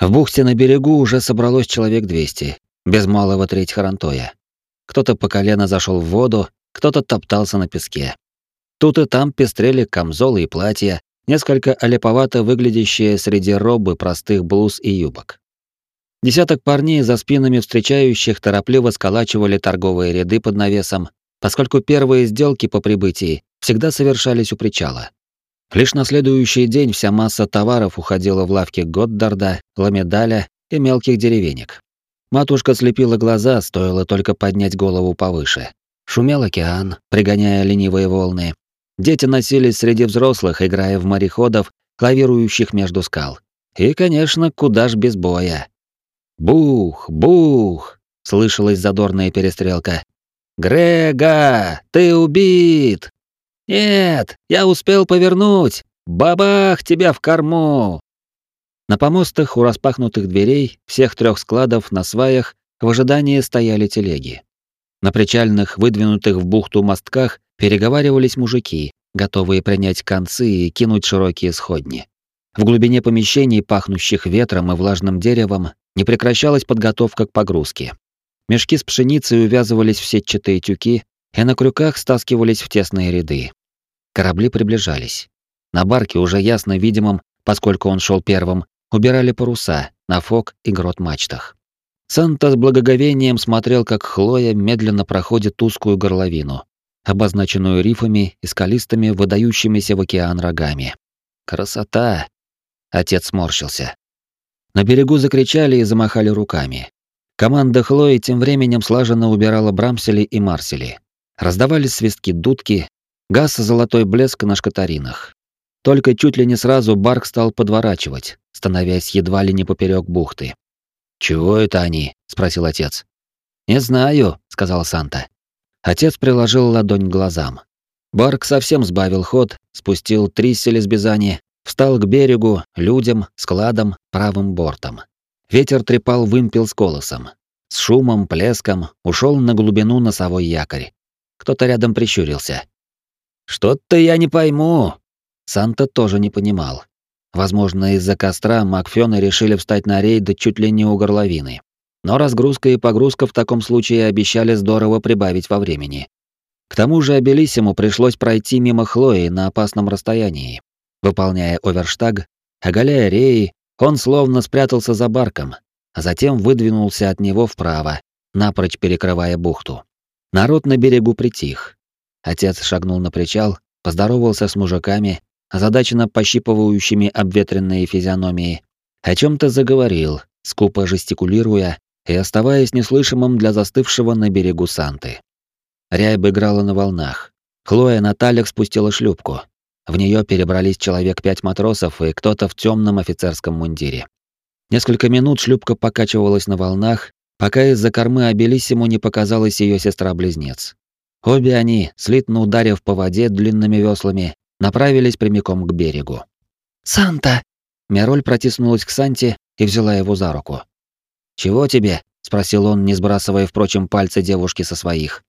В бухте на берегу уже собралось человек 200, без малого треть Харантоя. Кто-то по колено зашел в воду, кто-то топтался на песке. Тут и там пестрели камзолы и платья, несколько олеповато выглядящие среди робы простых блуз и юбок. Десяток парней за спинами встречающих торопливо сколачивали торговые ряды под навесом, поскольку первые сделки по прибытии всегда совершались у причала. Лишь на следующий день вся масса товаров уходила в лавки Годдарда, Ламедаля и мелких деревенек. Матушка слепила глаза, стоило только поднять голову повыше. Шумел океан, пригоняя ленивые волны. Дети носились среди взрослых, играя в мореходов, клавирующих между скал. И, конечно, куда ж без боя. Бух, бух, слышалась задорная перестрелка. Грега, ты убит! Нет, я успел повернуть. Бабах тебя в корму. На помостах у распахнутых дверей всех трех складов на сваях в ожидании стояли телеги. На причальных, выдвинутых в бухту мостках, переговаривались мужики, готовые принять концы и кинуть широкие сходни. В глубине помещений, пахнущих ветром и влажным деревом, не прекращалась подготовка к погрузке. Мешки с пшеницей увязывались в сетчатые тюки и на крюках стаскивались в тесные ряды. Корабли приближались. На барке, уже ясно видимом, поскольку он шел первым, убирали паруса на фок и грот мачтах. Санта с благоговением смотрел, как Хлоя медленно проходит узкую горловину, обозначенную рифами и скалистыми, выдающимися в океан рогами. Красота! Отец сморщился. На берегу закричали и замахали руками. Команда Хлои тем временем слаженно убирала брамсели и марсели. Раздавались свистки дудки, газ золотой блеск на шкатаринах. Только чуть ли не сразу Барк стал подворачивать, становясь едва ли не поперек бухты. «Чего это они?» — спросил отец. «Не знаю», — сказал Санта. Отец приложил ладонь к глазам. Барк совсем сбавил ход, спустил триссель из Бизани, Встал к берегу, людям, складам, правым бортом. Ветер трепал вымпел с колосом. С шумом, плеском ушел на глубину носовой якорь. Кто-то рядом прищурился. «Что-то я не пойму!» Санта тоже не понимал. Возможно, из-за костра Макфёны решили встать на рейд чуть ли не у горловины. Но разгрузка и погрузка в таком случае обещали здорово прибавить во времени. К тому же Абелисиму пришлось пройти мимо Хлои на опасном расстоянии. Выполняя оверштаг, оголяя реи, он словно спрятался за барком, а затем выдвинулся от него вправо, напрочь перекрывая бухту. Народ на берегу притих. Отец шагнул на причал, поздоровался с мужиками, озадаченно пощипывающими обветренные физиономии, о чем то заговорил, скупо жестикулируя и оставаясь неслышимым для застывшего на берегу Санты. Рябь играла на волнах. Хлоя на талях спустила шлюпку, в нее перебрались человек пять матросов и кто-то в темном офицерском мундире. Несколько минут шлюпка покачивалась на волнах, пока из-за кормы Абелиссиму не показалась ее сестра-близнец. Обе они, слитно ударив по воде длинными веслами, направились прямиком к берегу. «Санта!» Мироль протиснулась к Санте и взяла его за руку. «Чего тебе?» — спросил он, не сбрасывая, впрочем, пальцы девушки со своих.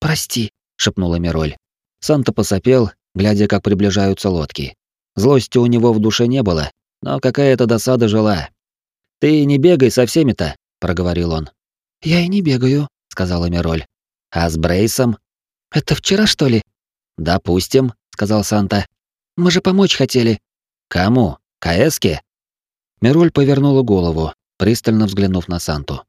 «Прости», — шепнула Мироль. Санта посопел глядя, как приближаются лодки. Злости у него в душе не было, но какая-то досада жила. «Ты не бегай со всеми-то», — проговорил он. «Я и не бегаю», — сказала Мироль. «А с Брейсом?» «Это вчера, что ли?» «Допустим», — сказал Санта. «Мы же помочь хотели». «Кому? Каэске?» Мироль повернула голову, пристально взглянув на Санту.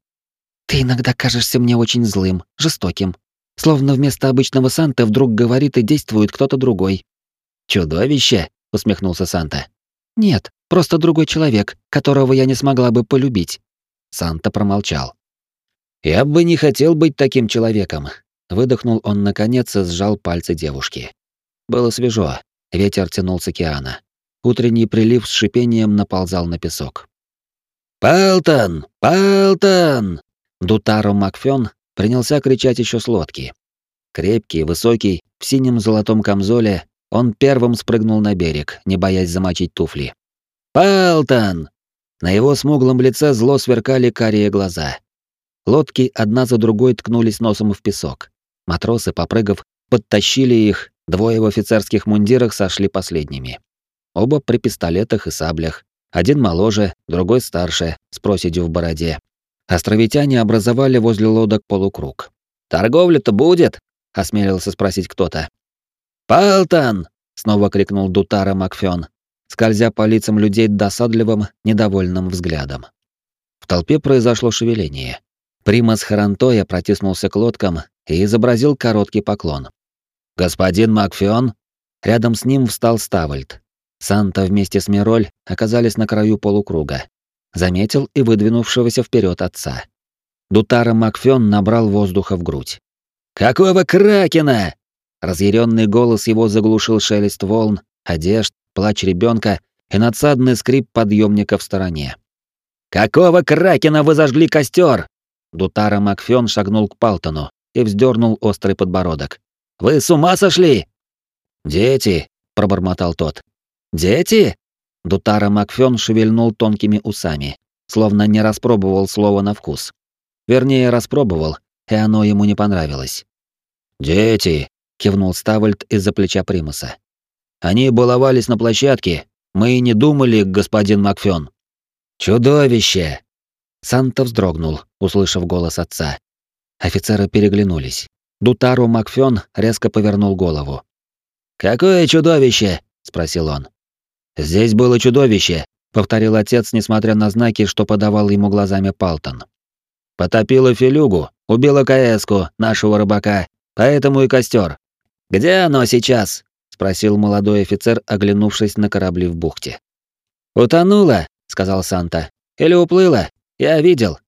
«Ты иногда кажешься мне очень злым, жестоким. Словно вместо обычного Санта вдруг говорит и действует кто-то другой. «Чудовище!» — усмехнулся Санта. «Нет, просто другой человек, которого я не смогла бы полюбить». Санта промолчал. «Я бы не хотел быть таким человеком», — выдохнул он наконец и сжал пальцы девушки. Было свежо, ветер тянул с океана. Утренний прилив с шипением наползал на песок. «Палтон! Палтон!» Дутаро Макфён принялся кричать еще с лодки. Крепкий, высокий, в синем золотом камзоле, он первым спрыгнул на берег, не боясь замочить туфли. «Палтон!» На его смуглом лице зло сверкали карие глаза. Лодки одна за другой ткнулись носом в песок. Матросы, попрыгав, подтащили их, двое в офицерских мундирах сошли последними. Оба при пистолетах и саблях, Один моложе, другой старше, с проседью в бороде. Островитяне образовали возле лодок полукруг. «Торговля-то будет?» — осмелился спросить кто-то. «Палтон!» — снова крикнул Дутара Макфён, скользя по лицам людей досадливым, недовольным взглядом. В толпе произошло шевеление. Примас Харантоя протиснулся к лодкам и изобразил короткий поклон. «Господин Макфён?» Рядом с ним встал Ставальд. Санта вместе с Мироль оказались на краю полукруга. Заметил и выдвинувшегося вперед отца. Дутара Макфён набрал воздуха в грудь. «Какого кракена?» Разъяренный голос его заглушил шелест волн, одежд, плач ребенка и надсадный скрип подъемника в стороне. «Какого кракена вы зажгли костер? Дутара Макфён шагнул к Палтону и вздернул острый подбородок. «Вы с ума сошли?» «Дети», — пробормотал тот. «Дети?» Дутара Макфён шевельнул тонкими усами, словно не распробовал слово на вкус. Вернее, распробовал, и оно ему не понравилось. «Дети», — кивнул Ставальд из-за плеча Примуса. «Они баловались на площадке. Мы и не думали, господин Макфён». «Чудовище!» Санта вздрогнул, услышав голос отца. Офицеры переглянулись. Дутару Макфён резко повернул голову. «Какое чудовище?» — спросил он. «Здесь было чудовище», — повторил отец, несмотря на знаки, что подавал ему глазами Палтон. «Потопило филюгу, убило Каэску, нашего рыбака, поэтому и костер. Где оно сейчас?» — спросил молодой офицер, оглянувшись на корабли в бухте. «Утонуло», — сказал Санта. «Или уплыло? Я видел».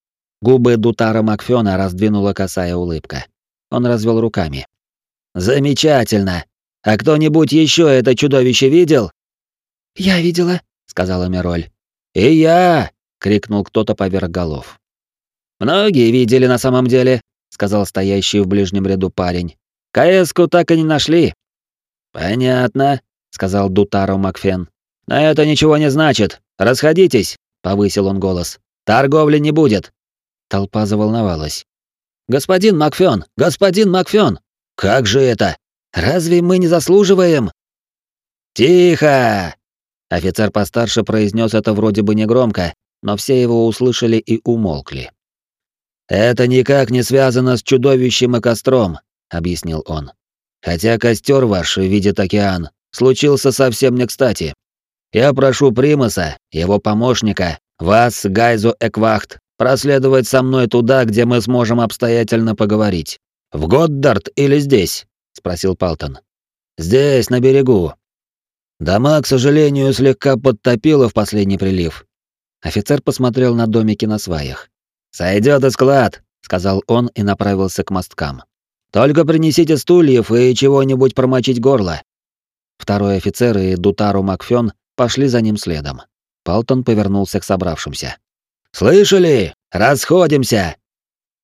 Губы Дутара Макфёна раздвинула косая улыбка. Он развел руками. «Замечательно! А кто-нибудь еще это чудовище видел?» «Я видела», — сказала Мироль. «И я!» — крикнул кто-то поверх голов. «Многие видели на самом деле», — сказал стоящий в ближнем ряду парень. «КС-ку так и не нашли». «Понятно», — сказал Дутаро Макфен. «Но это ничего не значит. Расходитесь», — повысил он голос. «Торговли не будет». Толпа заволновалась. «Господин Макфен! Господин Макфен! Как же это? Разве мы не заслуживаем?» «Тихо!» Офицер постарше произнес это вроде бы негромко, но все его услышали и умолкли. «Это никак не связано с чудовищем и костром», — объяснил он. «Хотя костер ваш видит океан случился совсем не кстати. Я прошу Примаса, его помощника, вас, Гайзу Эквахт, проследовать со мной туда, где мы сможем обстоятельно поговорить. В Годдард или здесь?» — спросил Палтон. «Здесь, на берегу. Дома, к сожалению, слегка подтопило в последний прилив. Офицер посмотрел на домики на сваях. «Сойдет и склад», — сказал он и направился к мосткам. «Только принесите стульев и чего-нибудь промочить горло». Второй офицер и Дутару Макфён пошли за ним следом. Палтон повернулся к собравшимся. «Слышали? Расходимся!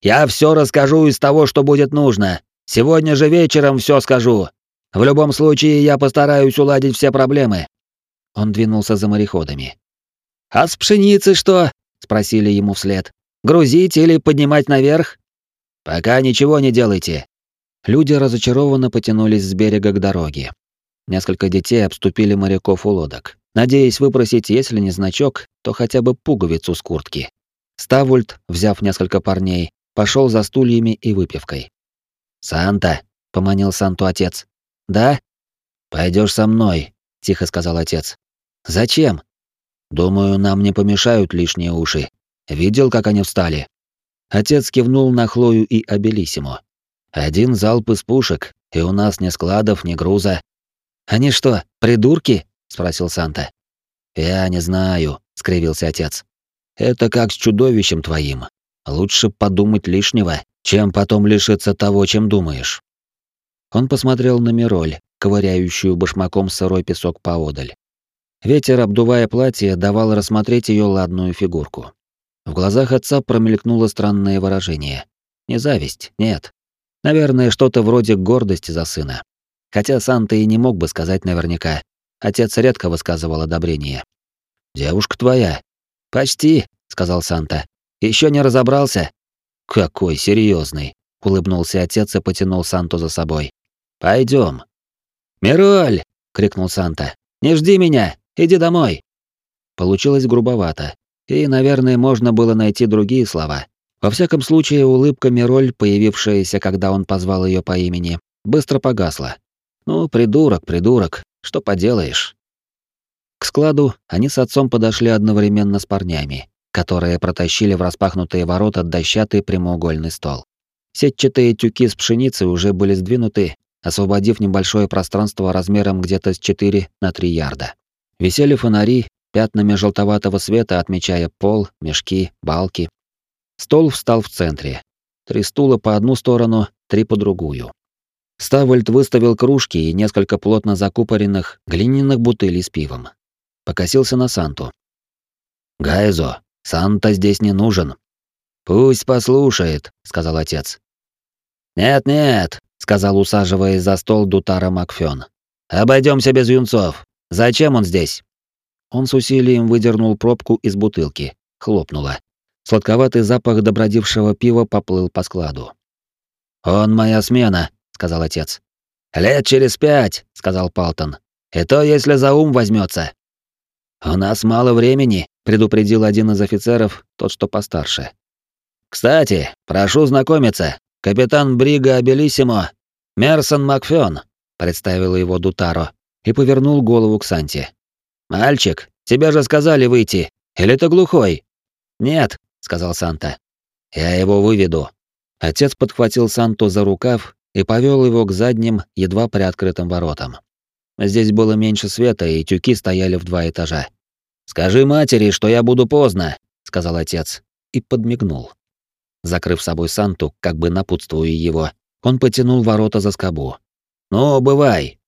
Я все расскажу из того, что будет нужно. Сегодня же вечером все скажу. В любом случае, я постараюсь уладить все проблемы. Он двинулся за мореходами. А с пшеницей что? спросили ему вслед. Грузить или поднимать наверх? Пока ничего не делайте. Люди разочарованно потянулись с берега к дороге. Несколько детей обступили моряков у лодок, надеясь выпросить, если не значок, то хотя бы пуговицу с куртки. Ставульт, взяв несколько парней, пошел за стульями и выпивкой. «Санта», — поманил Санту отец, да? Пойдешь со мной, тихо сказал отец. Зачем? Думаю, нам не помешают лишние уши. Видел, как они встали? Отец кивнул на Хлою и Абелисимо. Один залп из пушек, и у нас ни складов, ни груза. Они что, придурки? Спросил Санта. Я не знаю, скривился отец. Это как с чудовищем твоим. Лучше подумать лишнего, чем потом лишиться того, чем думаешь. Он посмотрел на Мироль, ковыряющую башмаком сырой песок поодаль. Ветер, обдувая платье, давал рассмотреть ее ладную фигурку. В глазах отца промелькнуло странное выражение. Не зависть, нет. Наверное, что-то вроде гордости за сына. Хотя Санта и не мог бы сказать наверняка. Отец редко высказывал одобрение. «Девушка твоя?» «Почти», — сказал Санта. Еще не разобрался?» «Какой серьезный, улыбнулся отец и потянул Санту за собой. Пойдем. «Мироль!» — крикнул Санта. «Не жди меня! Иди домой!» получилось грубовато, и, наверное, можно было найти другие слова. Во всяком случае, улыбка Мироль, появившаяся, когда он позвал ее по имени, быстро погасла. Ну, придурок, придурок, что поделаешь. К складу они с отцом подошли одновременно с парнями, которые протащили в распахнутые ворота дощатый прямоугольный стол. Сетчатые тюки с пшеницей уже были сдвинуты, освободив небольшое пространство размером где-то с 4 на 3 ярда. Висели фонари, пятнами желтоватого света отмечая пол, мешки, балки. Стол встал в центре. Три стула по одну сторону, три по другую. Ставольд выставил кружки и несколько плотно закупоренных глиняных бутылей с пивом. Покосился на Санту. «Гайзо, Санта здесь не нужен». «Пусть послушает», — сказал отец. «Нет-нет», — сказал, усаживаясь за стол Дутара Макфён. Обойдемся без юнцов. Зачем он здесь?» Он с усилием выдернул пробку из бутылки. Хлопнуло. Сладковатый запах добродившего пива поплыл по складу. «Он моя смена», — сказал отец. «Лет через пять», — сказал Палтон. «И то, если за ум возьмется. «У нас мало времени», — предупредил один из офицеров, тот, что постарше. «Кстати, прошу знакомиться, капитан Брига Абелиссимо, Мерсон Макфён», — представил его Дутаро и повернул голову к Санте. «Мальчик, тебе же сказали выйти. Или ты глухой?» «Нет», — сказал Санта. «Я его выведу». Отец подхватил Санту за рукав и повел его к задним, едва приоткрытым воротам. Здесь было меньше света, и тюки стояли в два этажа. «Скажи матери, что я буду поздно», — сказал отец, и подмигнул. Закрыв собой Санту, как бы напутствуя его, он потянул ворота за скобу. «Ну, бывай!»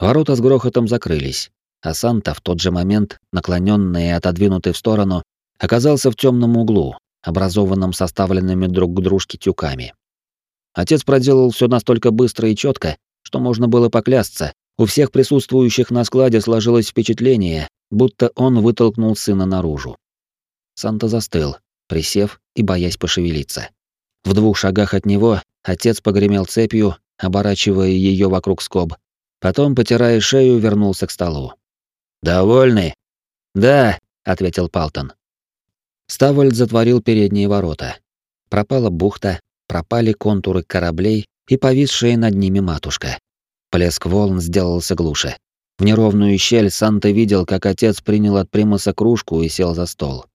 Ворота с грохотом закрылись, а Санта в тот же момент, наклоненный и отодвинутый в сторону, оказался в темном углу, образованном составленными друг к дружке тюками. Отец проделал все настолько быстро и четко, что можно было поклясться. У всех присутствующих на складе сложилось впечатление, будто он вытолкнул сына наружу. Санта застыл, присев и боясь пошевелиться. В двух шагах от него отец погремел цепью, оборачивая ее вокруг скоб, Потом, потирая шею, вернулся к столу. «Довольны?» «Да», — ответил Палтон. Ставольд затворил передние ворота. Пропала бухта, пропали контуры кораблей и повисшая над ними матушка. Плеск волн сделался глуше. В неровную щель Санта видел, как отец принял от примаса кружку и сел за стол.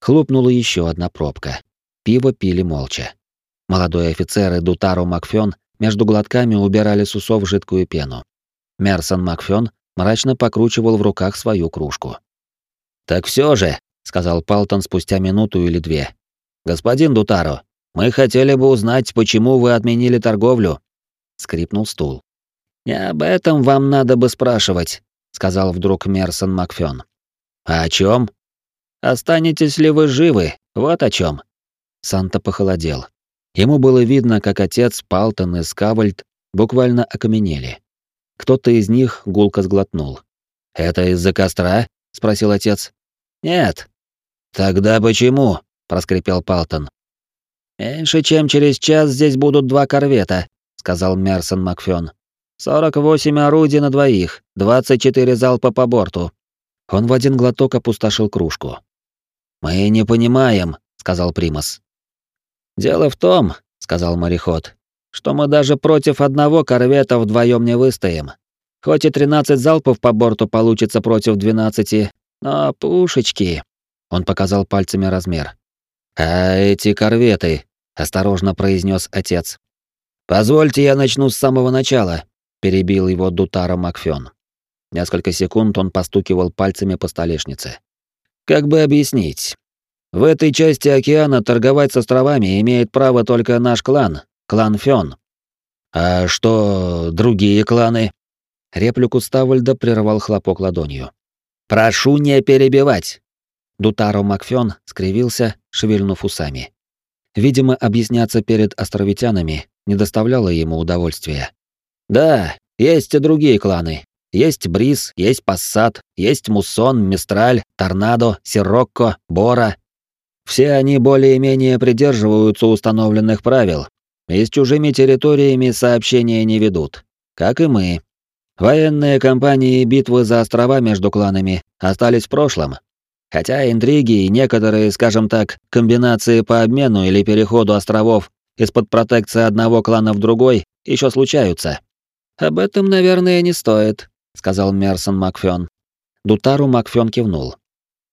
Хлопнула еще одна пробка. Пиво пили молча. Молодой офицер и Дутаро Макфён между глотками убирали с усов жидкую пену. Мерсон Макфён мрачно покручивал в руках свою кружку. «Так все же», — сказал Палтон спустя минуту или две. «Господин Дутаро, мы хотели бы узнать, почему вы отменили торговлю». Скрипнул стул. «Не об этом вам надо бы спрашивать», — сказал вдруг Мерсон Макфён. «А о чем? Останетесь ли вы живы? Вот о чем. Санта похолодел. Ему было видно, как отец Палтон и Скавальд буквально окаменели. Кто-то из них гулко сглотнул. «Это из-за костра?» — спросил отец. «Нет». «Тогда почему?» — проскрипел Палтон. «Меньше чем через час здесь будут два корвета», — сказал Мерсон Макфён. «Сорок восемь орудий на двоих, двадцать четыре залпа по борту». Он в один глоток опустошил кружку. «Мы не понимаем», — сказал Примас. «Дело в том», — сказал мореход, что мы даже против одного корвета вдвоем не выстоим. Хоть и 13 залпов по борту получится против 12, но пушечки...» Он показал пальцами размер. «А эти корветы...» — осторожно произнес отец. «Позвольте я начну с самого начала», — перебил его Дутара Макфён. Несколько секунд он постукивал пальцами по столешнице. «Как бы объяснить? В этой части океана торговать с островами имеет право только наш клан, клан Фён. А что другие кланы? Реплику Ставольда прервал хлопок ладонью. Прошу не перебивать. Дутаро Макфён скривился, шевельнув усами. Видимо, объясняться перед островитянами не доставляло ему удовольствия. Да, есть и другие кланы. Есть Бриз, есть Пассат, есть Муссон, Мистраль, Торнадо, Сирокко, Бора. Все они более-менее придерживаются установленных правил, и с чужими территориями сообщения не ведут, как и мы. Военные кампании и битвы за острова между кланами остались в прошлом. Хотя интриги и некоторые, скажем так, комбинации по обмену или переходу островов из-под протекции одного клана в другой еще случаются. Об этом, наверное, не стоит, сказал Мерсон Макфен. Дутару Макфен кивнул.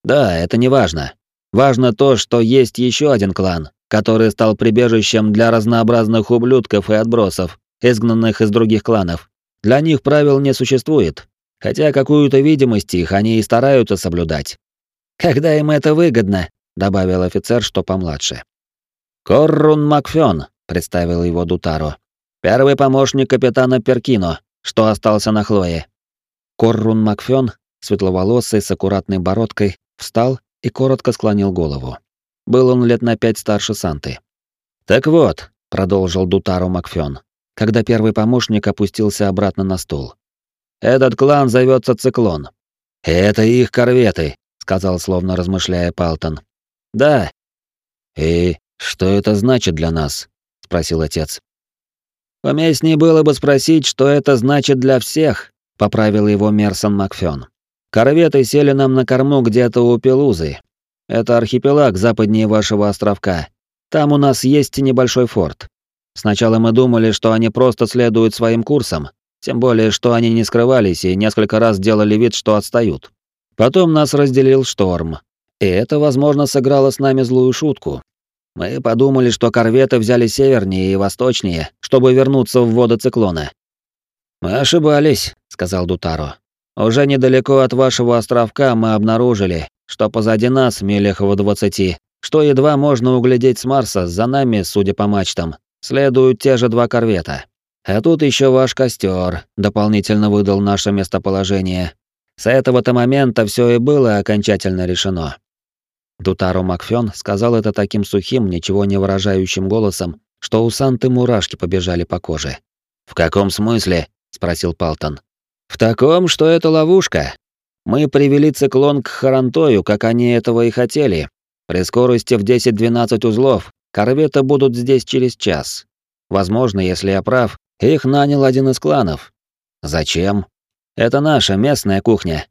Да, это не важно. Важно то, что есть еще один клан, который стал прибежищем для разнообразных ублюдков и отбросов, изгнанных из других кланов. Для них правил не существует, хотя какую-то видимость их они и стараются соблюдать. «Когда им это выгодно», — добавил офицер, что помладше. «Коррун Макфен», — представил его Дутаро. «Первый помощник капитана Перкино, что остался на Хлое». Коррун Макфен, светловолосый с аккуратной бородкой, встал и коротко склонил голову. Был он лет на пять старше Санты. «Так вот», — продолжил Дутаро Макфен, когда первый помощник опустился обратно на стул. «Этот клан зовется Циклон. Это их корветы», — сказал, словно размышляя Палтон. «Да». «И что это значит для нас?» — спросил отец. «Уместнее было бы спросить, что это значит для всех», — поправил его Мерсон Макфен. «Корветы сели нам на корму где-то у Пелузы. Это архипелаг западнее вашего островка. Там у нас есть небольшой форт. Сначала мы думали, что они просто следуют своим курсам, тем более, что они не скрывались и несколько раз делали вид, что отстают. Потом нас разделил шторм. И это, возможно, сыграло с нами злую шутку. Мы подумали, что корветы взяли севернее и восточнее, чтобы вернуться в воды циклона. «Мы ошибались», — сказал Дутаро. «Уже недалеко от вашего островка мы обнаружили, что позади нас, милях в двадцати, что едва можно углядеть с Марса, за нами, судя по мачтам, следуют те же два корвета. А тут еще ваш костер дополнительно выдал наше местоположение. С этого-то момента все и было окончательно решено. Дутаро Макфен сказал это таким сухим, ничего не выражающим голосом, что у Санты мурашки побежали по коже. «В каком смысле?» — спросил Палтон. «В таком, что это ловушка. Мы привели циклон к Харантою, как они этого и хотели. При скорости в 10-12 узлов корветы будут здесь через час. Возможно, если я прав, их нанял один из кланов. Зачем? Это наша местная кухня.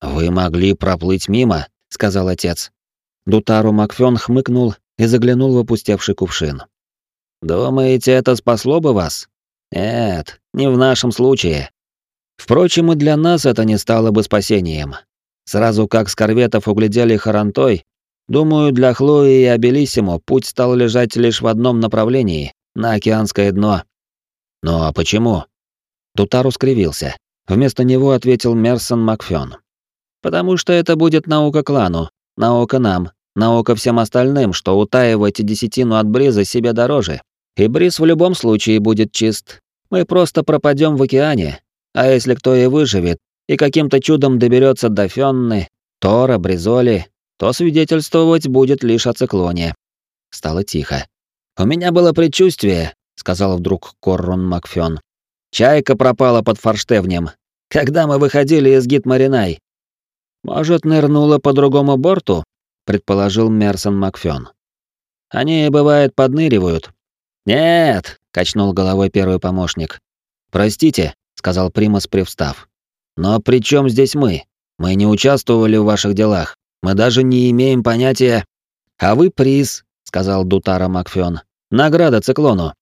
Вы могли проплыть мимо, сказал отец. Дутару Макфен хмыкнул и заглянул в опустевший кувшин. Думаете, это спасло бы вас? Нет, не в нашем случае. Впрочем, и для нас это не стало бы спасением. Сразу как с корветов углядели Харантой, думаю, для Хлои и Абелиссимо путь стал лежать лишь в одном направлении — на океанское дно. Ну а почему? Тутару скривился. Вместо него ответил Мерсон Макфен. «Потому что это будет наука клану, наука нам, наука всем остальным, что утаивать десятину от бриза себе дороже. И бриз в любом случае будет чист. Мы просто пропадем в океане, а если кто и выживет, и каким-то чудом доберется до Фенны, Тора, Бризоли, то свидетельствовать будет лишь о циклоне. Стало тихо. «У меня было предчувствие», — сказал вдруг Коррон Макфен. «Чайка пропала под форштевнем, когда мы выходили из Гитмаринай». «Может, нырнула по другому борту?» — предположил Мерсон Макфен. «Они, бывает, подныривают». «Нет», — качнул головой первый помощник. «Простите», сказал Примас, привстав. Но при чем здесь мы? Мы не участвовали в ваших делах. Мы даже не имеем понятия. А вы приз, сказал Дутара Макфен. Награда циклону.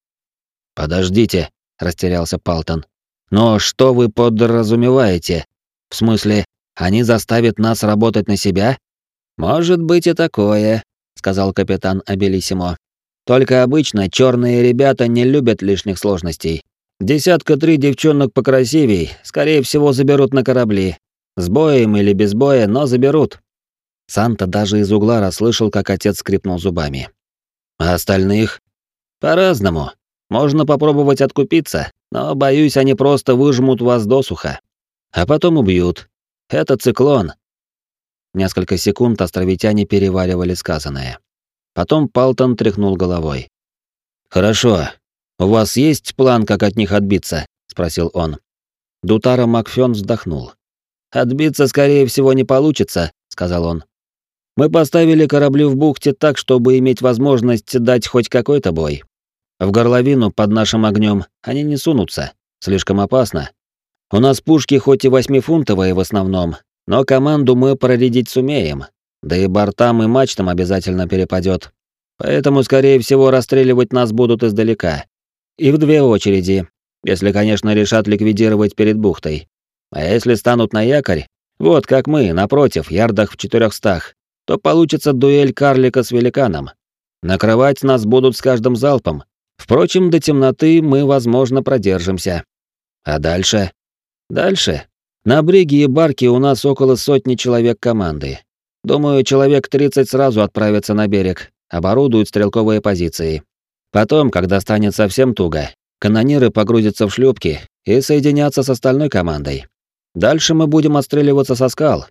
Подождите, растерялся Палтон. Но что вы подразумеваете? В смысле, они заставят нас работать на себя? Может быть и такое, сказал капитан Абелисимо. Только обычно черные ребята не любят лишних сложностей. Десятка три девчонок покрасивей, скорее всего, заберут на корабли. С боем или без боя, но заберут. Санта даже из угла расслышал, как отец скрипнул зубами. А остальных? По-разному. Можно попробовать откупиться, но, боюсь, они просто выжмут вас досуха. А потом убьют. Это циклон. Несколько секунд островитяне переваривали сказанное. Потом Палтон тряхнул головой. «Хорошо, «У вас есть план, как от них отбиться?» — спросил он. Дутара Макфен вздохнул. «Отбиться, скорее всего, не получится», — сказал он. «Мы поставили корабли в бухте так, чтобы иметь возможность дать хоть какой-то бой. В горловину под нашим огнем они не сунутся, слишком опасно. У нас пушки хоть и восьмифунтовые в основном, но команду мы проредить сумеем. Да и бортам и мачтам обязательно перепадет. Поэтому, скорее всего, расстреливать нас будут издалека. И в две очереди, если, конечно, решат ликвидировать перед бухтой. А если станут на якорь, вот как мы, напротив, ярдах в четырехстах, то получится дуэль карлика с великаном. Накрывать нас будут с каждым залпом. Впрочем, до темноты мы, возможно, продержимся. А дальше? Дальше? На бриге и барке у нас около сотни человек команды. Думаю, человек 30 сразу отправятся на берег, оборудуют стрелковые позиции. Потом, когда станет совсем туго, канониры погрузятся в шлюпки и соединятся с остальной командой. Дальше мы будем отстреливаться со скал,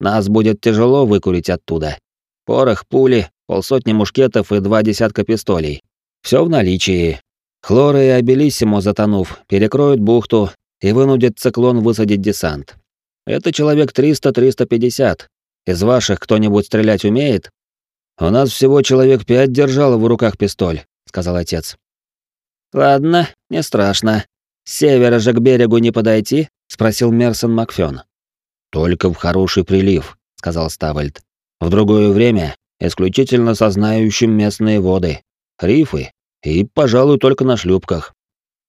нас будет тяжело выкурить оттуда. Порох, пули, полсотни мушкетов и два десятка пистолей. Все в наличии. Хлора и Абелиссимо, затонув, перекроют бухту и вынудят циклон высадить десант. Это человек 300-350. Из ваших кто-нибудь стрелять умеет? У нас всего человек пять держало в руках пистоль, сказал отец. Ладно, не страшно. С севера же к берегу не подойти? спросил Мерсон Макфен. «Только в хороший прилив», — сказал Ставальд. «В другое время исключительно со знающим местные воды, рифы и, пожалуй, только на шлюпках».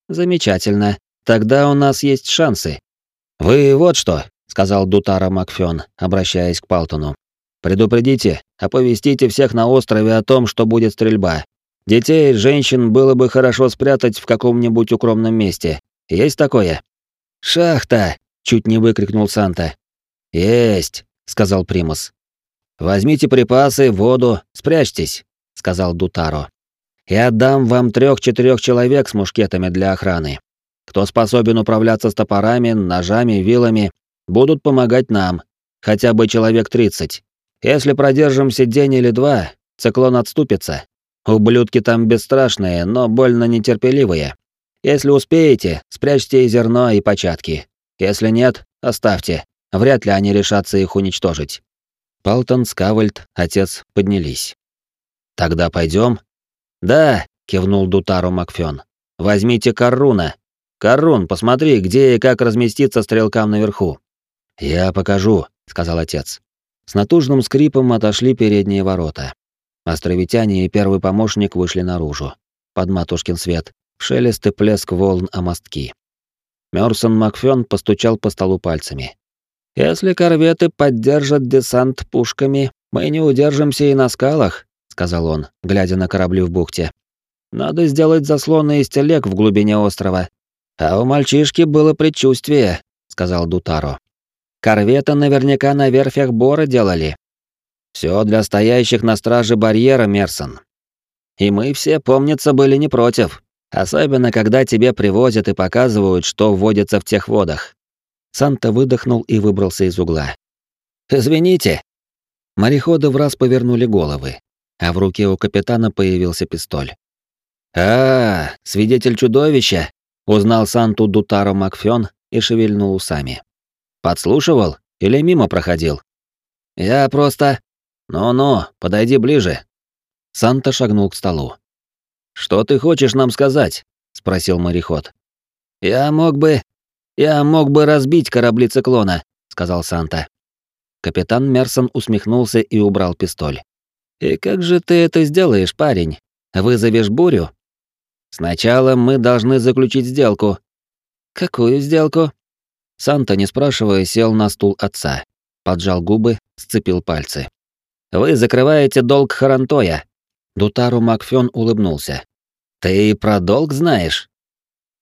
«Замечательно. Тогда у нас есть шансы». «Вы вот что», — сказал Дутара Макфен, обращаясь к Палтону. «Предупредите, оповестите всех на острове о том, что будет стрельба. Детей женщин было бы хорошо спрятать в каком-нибудь укромном месте. Есть такое?» «Шахта!» — чуть не выкрикнул Санта. «Есть», — сказал Примус. «Возьмите припасы, воду, спрячьтесь», — сказал Дутаро. «Я отдам вам трех-четырех человек с мушкетами для охраны. Кто способен управляться с топорами, ножами, вилами, будут помогать нам, хотя бы человек тридцать. Если продержимся день или два, циклон отступится. Ублюдки там бесстрашные, но больно нетерпеливые. Если успеете, спрячьте и зерно, и початки. Если нет, оставьте. Вряд ли они решатся их уничтожить. Палтон, Скавальд, отец поднялись. «Тогда пойдем?» «Да», — кивнул Дутару Макфен. «Возьмите Карруна. Каррун, посмотри, где и как разместиться стрелкам наверху». «Я покажу», — сказал отец. С натужным скрипом отошли передние ворота. Островитяне и первый помощник вышли наружу. Под матушкин свет, шелест и плеск волн о мостки. Мёрсон Макфен постучал по столу пальцами. «Если корветы поддержат десант пушками, мы не удержимся и на скалах», — сказал он, глядя на корабли в бухте. «Надо сделать заслоны из телег в глубине острова. А у мальчишки было предчувствие», — сказал Дутаро. «Корветы наверняка на верфях Бора делали. Все для стоящих на страже барьера, Мерсон. И мы все, помнится, были не против, особенно когда тебе привозят и показывают, что вводится в тех водах. Санта выдохнул и выбрался из угла. «Извините». Мореходы в раз повернули головы, а в руке у капитана появился пистоль. «А, свидетель чудовища!» — узнал Санту Дутаро Макфен и шевельнул усами. «Подслушивал или мимо проходил?» «Я просто...» «Ну-ну, подойди ближе». Санта шагнул к столу. «Что ты хочешь нам сказать?» — спросил мореход. «Я мог бы «Я мог бы разбить корабли циклона», — сказал Санта. Капитан Мерсон усмехнулся и убрал пистоль. «И как же ты это сделаешь, парень? Вызовешь бурю?» «Сначала мы должны заключить сделку». «Какую сделку?» Санта, не спрашивая, сел на стул отца, поджал губы, сцепил пальцы. «Вы закрываете долг Харантоя». Дутару Макфен улыбнулся. «Ты про долг знаешь?»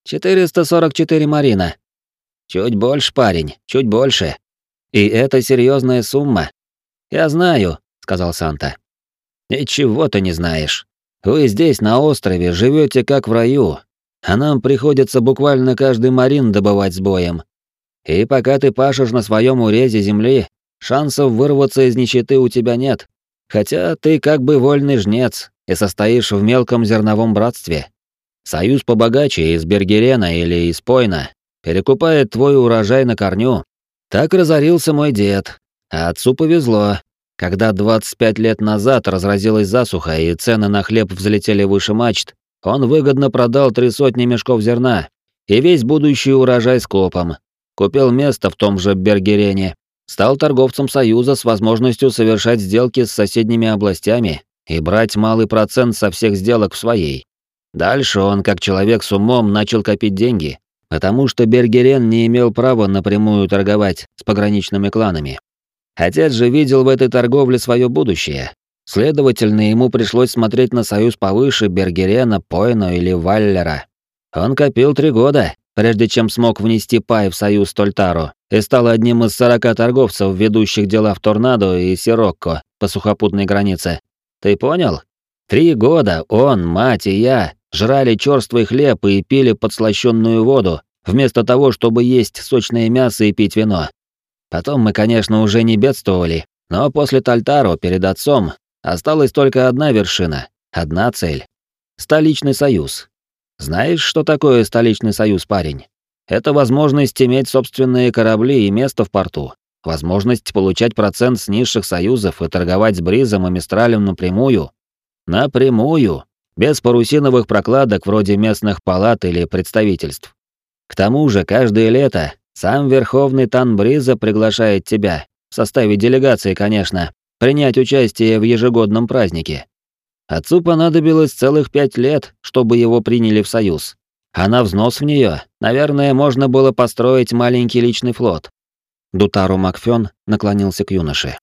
«444 Марина», Чуть больше, парень, чуть больше. И это серьезная сумма. Я знаю, сказал Санта. Ничего ты не знаешь. Вы здесь на острове живете как в раю, а нам приходится буквально каждый марин добывать с боем. И пока ты пашешь на своем урезе земли, шансов вырваться из нищеты у тебя нет. Хотя ты как бы вольный жнец и состоишь в мелком зерновом братстве. Союз побогаче из Бергерена или из Пойна перекупает твой урожай на корню. Так разорился мой дед. А отцу повезло. Когда 25 лет назад разразилась засуха и цены на хлеб взлетели выше мачт, он выгодно продал три сотни мешков зерна и весь будущий урожай с копом. купил место в том же Бергерене, стал торговцем Союза с возможностью совершать сделки с соседними областями и брать малый процент со всех сделок в своей. Дальше он, как человек с умом, начал копить деньги, потому что Бергерен не имел права напрямую торговать с пограничными кланами. Отец же видел в этой торговле свое будущее. Следовательно, ему пришлось смотреть на союз повыше Бергерена, Пойна или Валлера. Он копил три года, прежде чем смог внести пай в союз Тольтаро и стал одним из сорока торговцев, ведущих дела в Торнадо и Сирокко по сухопутной границе. Ты понял? Три года он, мать и я жрали черствый хлеб и пили подслащенную воду, вместо того, чтобы есть сочное мясо и пить вино. Потом мы, конечно, уже не бедствовали, но после Тальтаро перед отцом осталась только одна вершина, одна цель — столичный союз. Знаешь, что такое столичный союз, парень? Это возможность иметь собственные корабли и место в порту, возможность получать процент с низших союзов и торговать с Бризом и Мистралем напрямую. Напрямую, без парусиновых прокладок вроде местных палат или представительств. К тому же, каждое лето сам Верховный Тан Бриза приглашает тебя, в составе делегации, конечно, принять участие в ежегодном празднике. Отцу понадобилось целых пять лет, чтобы его приняли в союз. А на взнос в нее, наверное, можно было построить маленький личный флот. Дутару Макфен наклонился к юноше.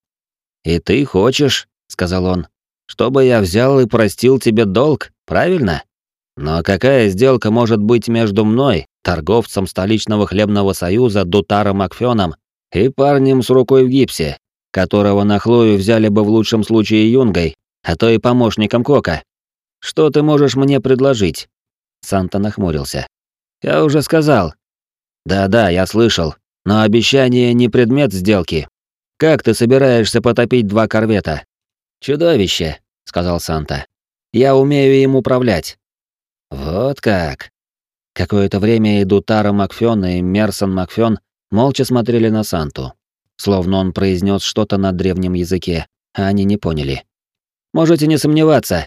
«И ты хочешь, — сказал он, — чтобы я взял и простил тебе долг, правильно? Но какая сделка может быть между мной, торговцем столичного хлебного союза Дутаром Макфеном, и парнем с рукой в гипсе, которого на Хлою взяли бы в лучшем случае юнгой, а то и помощником Кока? Что ты можешь мне предложить?» Санта нахмурился. «Я уже сказал». «Да-да, я слышал. Но обещание не предмет сделки. Как ты собираешься потопить два корвета?» «Чудовище», — сказал Санта. «Я умею им управлять». «Вот как». Какое-то время и Дутара Макфён, и Мерсон Макфён молча смотрели на Санту, словно он произнес что-то на древнем языке, а они не поняли. «Можете не сомневаться».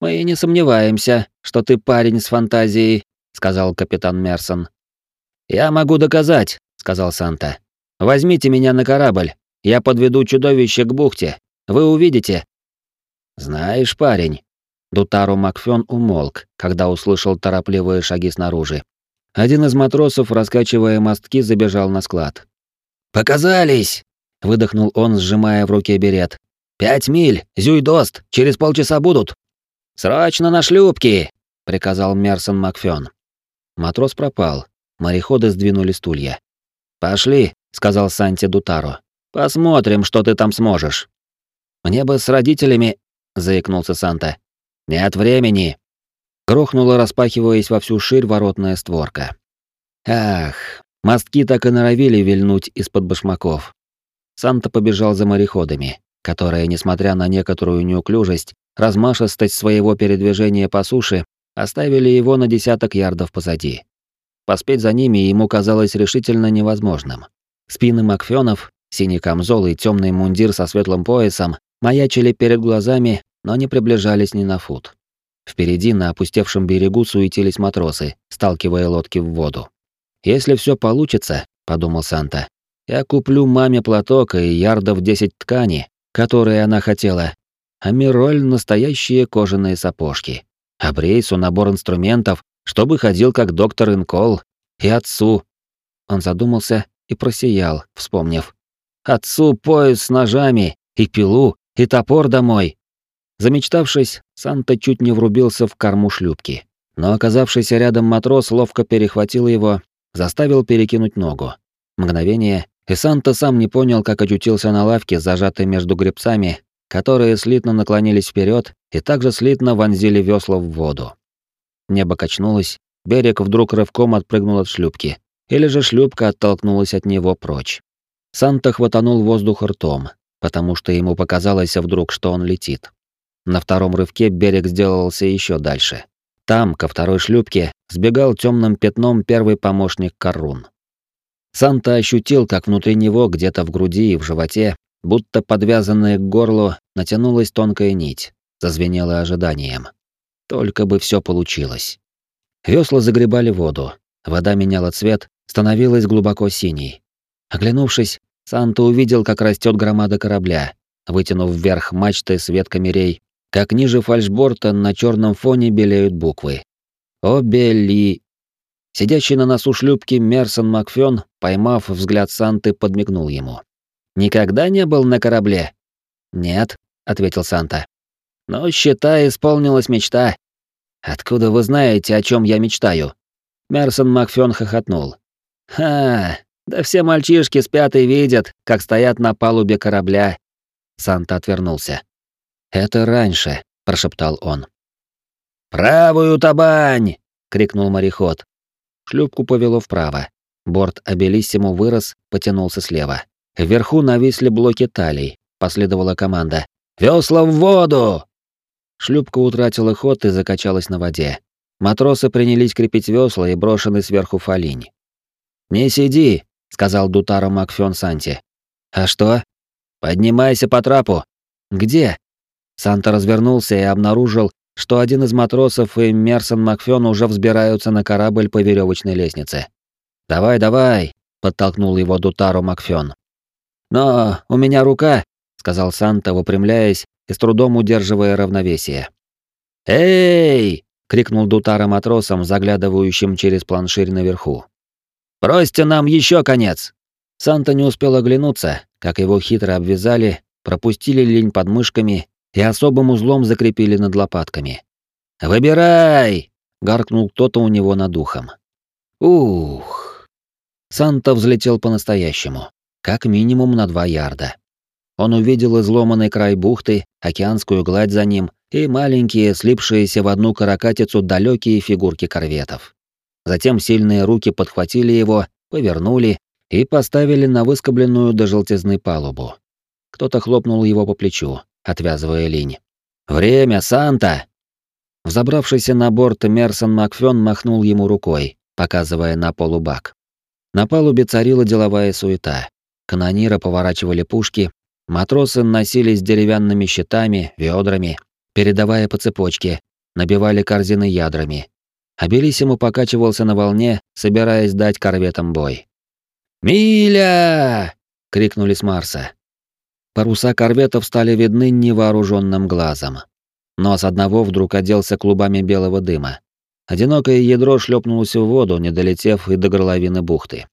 «Мы не сомневаемся, что ты парень с фантазией», — сказал капитан Мерсон. «Я могу доказать, сказал Санта. Возьмите меня на корабль. Я подведу чудовище к бухте. Вы увидите. Знаешь, парень, Дутару Макфен умолк, когда услышал торопливые шаги снаружи. Один из матросов, раскачивая мостки, забежал на склад. «Показались!» — выдохнул он, сжимая в руке берет. «Пять миль! Зюйдост! Через полчаса будут!» «Срочно на шлюпки!» — приказал Мерсон Макфен. Матрос пропал. Мореходы сдвинули стулья. «Пошли», — сказал Санти Дутаро. «Посмотрим, что ты там сможешь». «Мне бы с родителями...» — заикнулся Санта. «Нет времени». Грохнула, распахиваясь во всю ширь воротная створка. Ах, мостки так и норовили вильнуть из-под башмаков. Санта побежал за мореходами, которые, несмотря на некоторую неуклюжесть, размашистость своего передвижения по суше, оставили его на десяток ярдов позади. Поспеть за ними ему казалось решительно невозможным. Спины Макфёнов, синий камзол и темный мундир со светлым поясом маячили перед глазами, но не приближались ни на фут. Впереди на опустевшем берегу суетились матросы, сталкивая лодки в воду. «Если все получится», — подумал Санта, — «я куплю маме платок и ярдов десять ткани, которые она хотела, а Мироль — настоящие кожаные сапожки, а Брейсу набор инструментов, чтобы ходил как доктор Инкол, и отцу. Он задумался и просиял, вспомнив. Отцу пояс с ножами, и пилу, и топор домой. Замечтавшись, Санта чуть не врубился в корму шлюпки. Но оказавшийся рядом матрос ловко перехватил его, заставил перекинуть ногу. Мгновение, и Санта сам не понял, как очутился на лавке, зажатой между гребцами, которые слитно наклонились вперед и также слитно вонзили весла в воду. Небо качнулось, берег вдруг рывком отпрыгнул от шлюпки, или же шлюпка оттолкнулась от него прочь. Санта хватанул воздух ртом, потому что ему показалось вдруг, что он летит. На втором рывке берег сделался еще дальше. Там, ко второй шлюпке, сбегал темным пятном первый помощник Карун. Санта ощутил, как внутри него, где-то в груди и в животе, будто подвязанная к горлу, натянулась тонкая нить, зазвенела ожиданием. Только бы все получилось. Весла загребали воду, вода меняла цвет, становилась глубоко синей. Оглянувшись, Санта увидел, как растет громада корабля, вытянув вверх мачты с ветками рей, как ниже фальшборта на черном фоне белеют буквы. Обели. Сидящий на носу шлюпки Мерсон Макфен, поймав взгляд Санты, подмигнул ему. «Никогда не был на корабле?» «Нет», — ответил Санта. «Но, считай, исполнилась мечта». «Откуда вы знаете, о чем я мечтаю?» Мерсон Макфен хохотнул. «Ха, да все мальчишки спят и видят, как стоят на палубе корабля». Санта отвернулся. «Это раньше», — прошептал он. «Правую табань!» — крикнул мореход. Шлюпку повело вправо. Борт Абелиссимо вырос, потянулся слева. Вверху нависли блоки талий. Последовала команда. «Весла в воду!» Шлюпка утратила ход и закачалась на воде. Матросы принялись крепить весла и брошенный сверху фалинь. «Не сиди», — сказал Дутаро Макфен Санте. «А что?» «Поднимайся по трапу». «Где?» Санта развернулся и обнаружил, что один из матросов и Мерсон Макфен уже взбираются на корабль по веревочной лестнице. «Давай, давай», — подтолкнул его Дутаро Макфен. «Но у меня рука», — сказал Санта, выпрямляясь и с трудом удерживая равновесие. «Эй!» — крикнул Дутаро матросам, заглядывающим через планширь наверху. «Бросьте нам еще конец!» Санта не успел оглянуться, как его хитро обвязали, пропустили линь под мышками и особым узлом закрепили над лопатками. «Выбирай!» — гаркнул кто-то у него над ухом. «Ух!» Санта взлетел по-настоящему, как минимум на два ярда. Он увидел изломанный край бухты, океанскую гладь за ним и маленькие, слипшиеся в одну каракатицу далекие фигурки корветов. Затем сильные руки подхватили его, повернули и поставили на выскобленную до желтизны палубу. Кто-то хлопнул его по плечу, отвязывая линь. «Время, Санта!» Взобравшийся на борт Мерсон Макфен махнул ему рукой, показывая на полубак. На палубе царила деловая суета. Канониры поворачивали пушки, матросы носились деревянными щитами, ведрами, передавая по цепочке, набивали корзины ядрами. А Белиссимо покачивался на волне, собираясь дать корветам бой. «Миля!» — крикнули с Марса. Паруса корветов стали видны невооруженным глазом. Нос одного вдруг оделся клубами белого дыма. Одинокое ядро шлепнулось в воду, не долетев и до горловины бухты.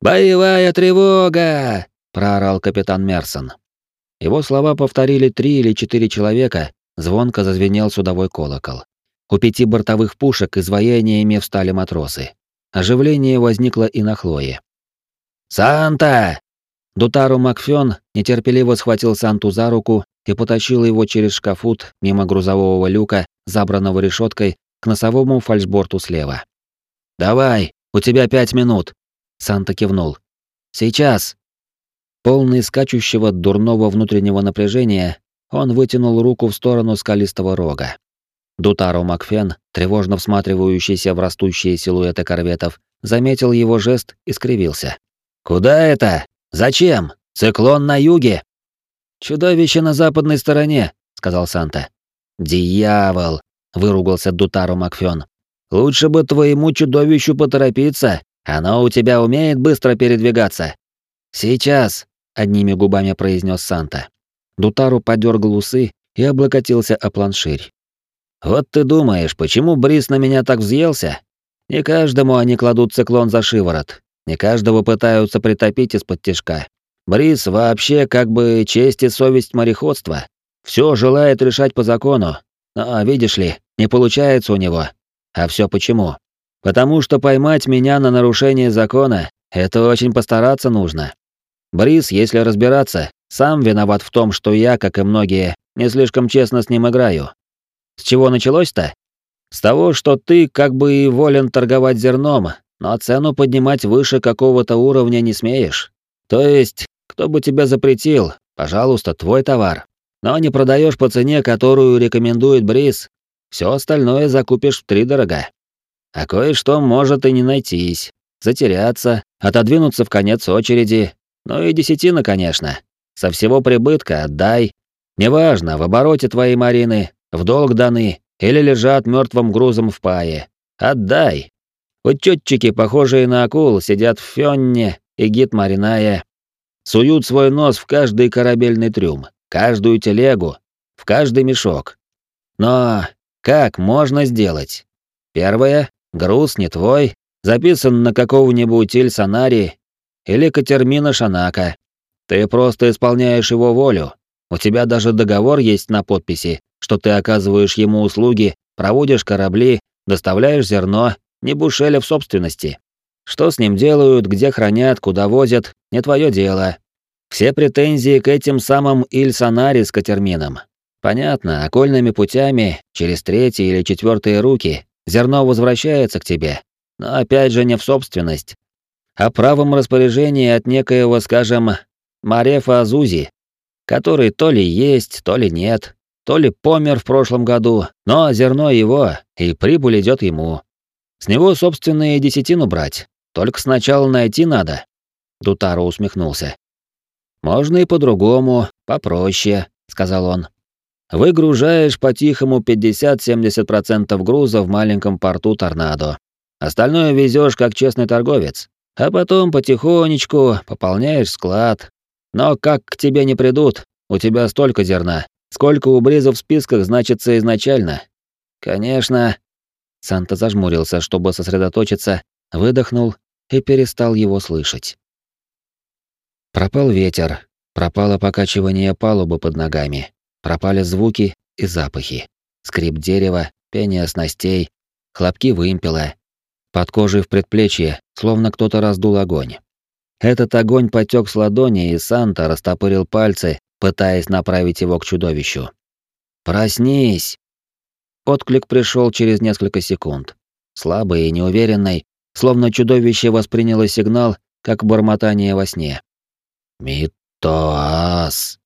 «Боевая тревога!» — проорал капитан Мерсон. Его слова повторили три или четыре человека, звонко зазвенел судовой колокол. У пяти бортовых пушек изваяниями встали матросы. Оживление возникло и на Хлое. «Санта!» Дутару Макфен нетерпеливо схватил Санту за руку и потащил его через шкафут мимо грузового люка, забранного решеткой, к носовому фальшборту слева. «Давай, у тебя пять минут!» Санта кивнул. «Сейчас!» Полный скачущего дурного внутреннего напряжения, он вытянул руку в сторону скалистого рога. Дутаро Макфен, тревожно всматривающийся в растущие силуэты корветов, заметил его жест и скривился. «Куда это?» Зачем? Циклон на юге. Чудовище на западной стороне, сказал Санта. Дьявол, выругался Дутару Макфен. Лучше бы твоему чудовищу поторопиться. Оно у тебя умеет быстро передвигаться. Сейчас, одними губами произнес Санта. Дутару подергал усы и облокотился о планширь. Вот ты думаешь, почему Брис на меня так взъелся? Не каждому они кладут циклон за шиворот. Не каждого пытаются притопить из-под тяжка. Брис вообще как бы честь и совесть мореходства. Все желает решать по закону. Но, видишь ли, не получается у него. А все почему? Потому что поймать меня на нарушение закона — это очень постараться нужно. Брис, если разбираться, сам виноват в том, что я, как и многие, не слишком честно с ним играю. С чего началось-то? С того, что ты как бы и волен торговать зерном, но цену поднимать выше какого-то уровня не смеешь. То есть, кто бы тебя запретил, пожалуйста, твой товар. Но не продаешь по цене, которую рекомендует Бриз. Все остальное закупишь втридорога. А кое-что может и не найтись. Затеряться, отодвинуться в конец очереди. Ну и десятина, конечно. Со всего прибытка отдай. Неважно, в обороте твои марины, в долг даны или лежат мертвым грузом в пае. Отдай, Учетчики, похожие на акул, сидят в Фённе и гид Мариная. Суют свой нос в каждый корабельный трюм, каждую телегу, в каждый мешок. Но как можно сделать? Первое — груз не твой, записан на какого-нибудь Ильсонари или Катермина Шанака. Ты просто исполняешь его волю. У тебя даже договор есть на подписи, что ты оказываешь ему услуги, проводишь корабли, доставляешь зерно, не бушеля в собственности. Что с ним делают, где хранят, куда возят, не твое дело. Все претензии к этим самым Ильсонари с Катермином. Понятно, окольными путями, через третьи или четвертые руки, зерно возвращается к тебе, но опять же не в собственность, а правом распоряжении от некоего, скажем, Марефа Азузи, который то ли есть, то ли нет, то ли помер в прошлом году, но зерно его, и прибыль идет ему. С него, собственно, и десятину брать. Только сначала найти надо. Дутаро усмехнулся. Можно и по-другому, попроще, сказал он. Выгружаешь по-тихому 50-70% груза в маленьком порту Торнадо. Остальное везешь как честный торговец. А потом потихонечку пополняешь склад. Но как к тебе не придут, у тебя столько зерна, сколько у Бриза в списках значится изначально. Конечно, Санта зажмурился, чтобы сосредоточиться, выдохнул и перестал его слышать. Пропал ветер, пропало покачивание палубы под ногами, пропали звуки и запахи. Скрип дерева, пение снастей, хлопки вымпела. Под кожей в предплечье, словно кто-то раздул огонь. Этот огонь потек с ладони, и Санта растопырил пальцы, пытаясь направить его к чудовищу. «Проснись!» Отклик пришел через несколько секунд. Слабый и неуверенный, словно чудовище восприняло сигнал, как бормотание во сне. «Миттоас!»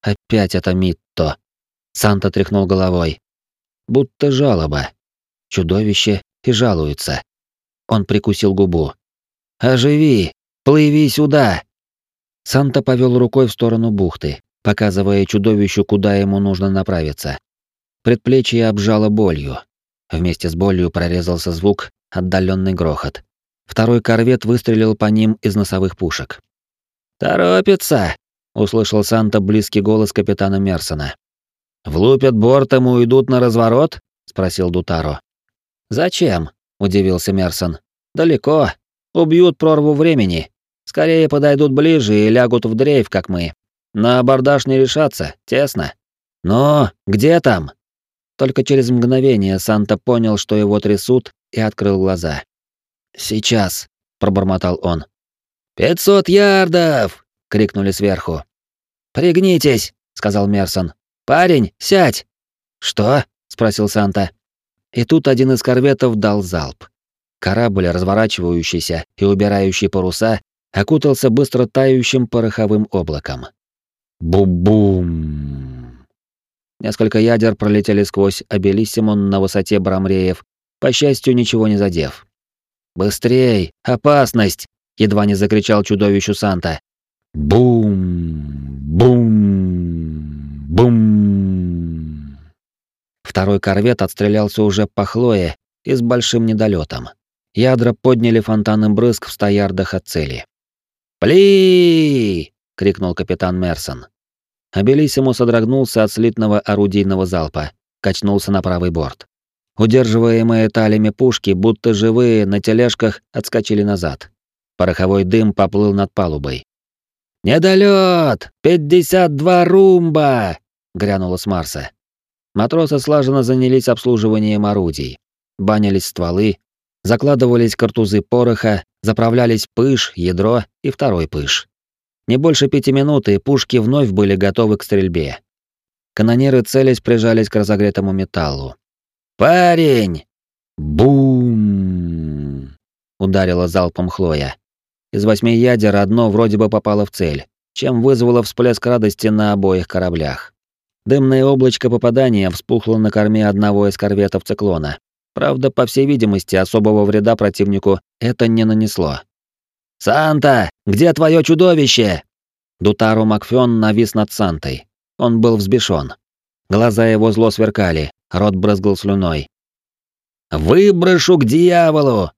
Опять это Митто. Санта тряхнул головой. Будто жалоба. Чудовище и жалуется. Он прикусил губу. «Оживи! Плыви сюда!» Санта повел рукой в сторону бухты, показывая чудовищу, куда ему нужно направиться. Предплечье обжало болью. Вместе с болью прорезался звук, отдаленный грохот. Второй корвет выстрелил по ним из носовых пушек. «Торопится!» — услышал Санта близкий голос капитана Мерсона. «Влупят бортом и уйдут на разворот?» — спросил Дутаро. «Зачем?» — удивился Мерсон. «Далеко. Убьют прорву времени. Скорее подойдут ближе и лягут в дрейф, как мы. На абордаж не решаться, тесно. Но где там?» Только через мгновение Санта понял, что его трясут, и открыл глаза. «Сейчас», — пробормотал он. «Пятьсот ярдов!» — крикнули сверху. «Пригнитесь!» — сказал Мерсон. «Парень, сядь!» «Что?» — спросил Санта. И тут один из корветов дал залп. Корабль, разворачивающийся и убирающий паруса, окутался быстро тающим пороховым облаком. Бу-бум! Несколько ядер пролетели сквозь обелиссимон на высоте Брамреев, по счастью, ничего не задев. «Быстрей! Опасность!» — едва не закричал чудовищу Санта. Бум! Бум! Бум! Второй корвет отстрелялся уже по Хлое и с большим недолетом. Ядра подняли фонтаном брызг в ста ярдах от цели. «Пли!» — крикнул капитан Мерсон. Абелисимо содрогнулся от слитного орудийного залпа, качнулся на правый борт. Удерживаемые талями пушки, будто живые, на тележках отскочили назад. Пороховой дым поплыл над палубой. «Недолёт! Пятьдесят два румба!» — грянуло с Марса. Матросы слаженно занялись обслуживанием орудий. Банились стволы, закладывались картузы пороха, заправлялись пыш, ядро и второй пыш. Не больше пяти минут, и пушки вновь были готовы к стрельбе. Канонеры целясь прижались к разогретому металлу. «Парень!» «Бум!» — ударила залпом Хлоя. Из восьми ядер одно вроде бы попало в цель, чем вызвало всплеск радости на обоих кораблях. Дымное облачко попадания вспухло на корме одного из корветов «Циклона». Правда, по всей видимости, особого вреда противнику это не нанесло. «Санта, где твое чудовище?» Дутару Макфен навис над Сантой. Он был взбешен. Глаза его зло сверкали, рот брызгал слюной. «Выброшу к дьяволу!»